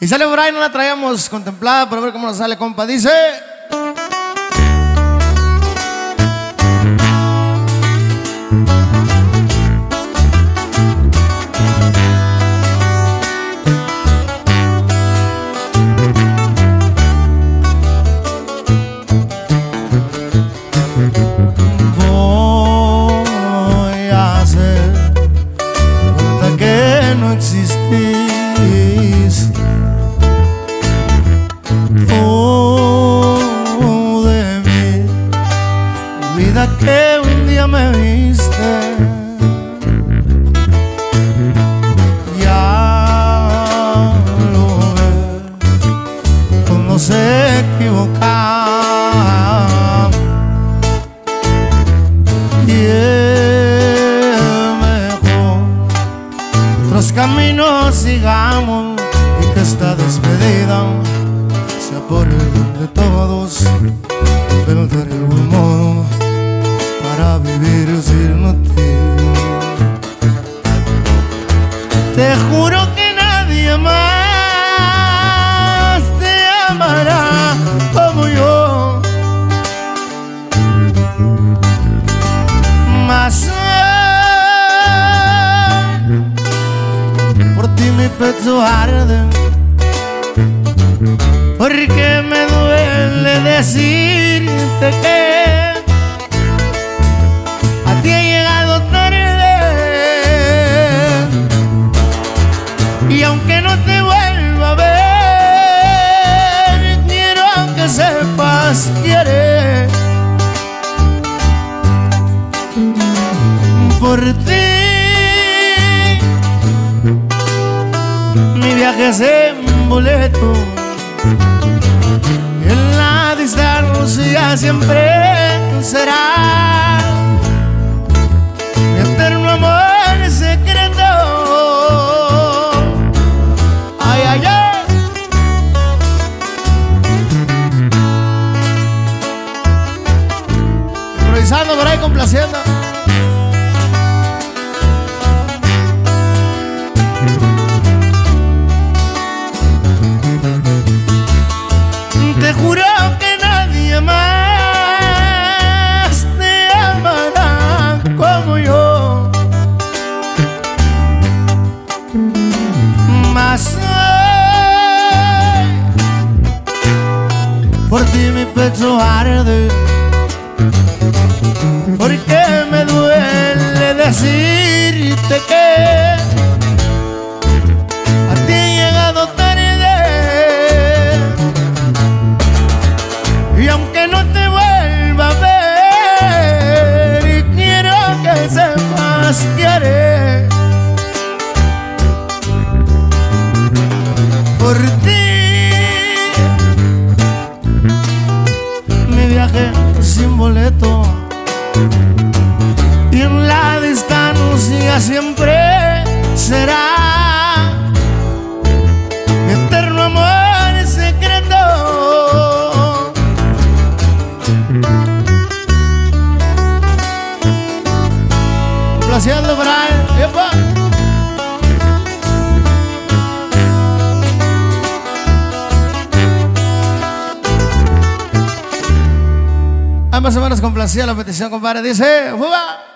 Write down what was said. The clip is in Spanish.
Y sale ahí, no la traíamos contemplada para ver cómo nos sale, compa. Dice. Que un día me viste. Ya lo ves, cuando se equivoca. Y es mejor otros caminos sigamos y que esta despedida sea por el de todos, Te juro que nadie más te amará como yo. Más por ti mi pecho arde porque me duele decirte que aunque no te vuelva a ver. Quiero que sepas quiere. Por ti. Mi viaje es en boleto. En la distancia siempre improvisando por ahí complaciendo Te juro que nadie más te amará como yo. Más por ti mi pecho arde. Sin boleto y en la distancia siempre será eterno amor secreto. Complaciendo ahí. ¡Epa! Ambas semanas complacía la petición, compadre. Dice, ¡Fuga!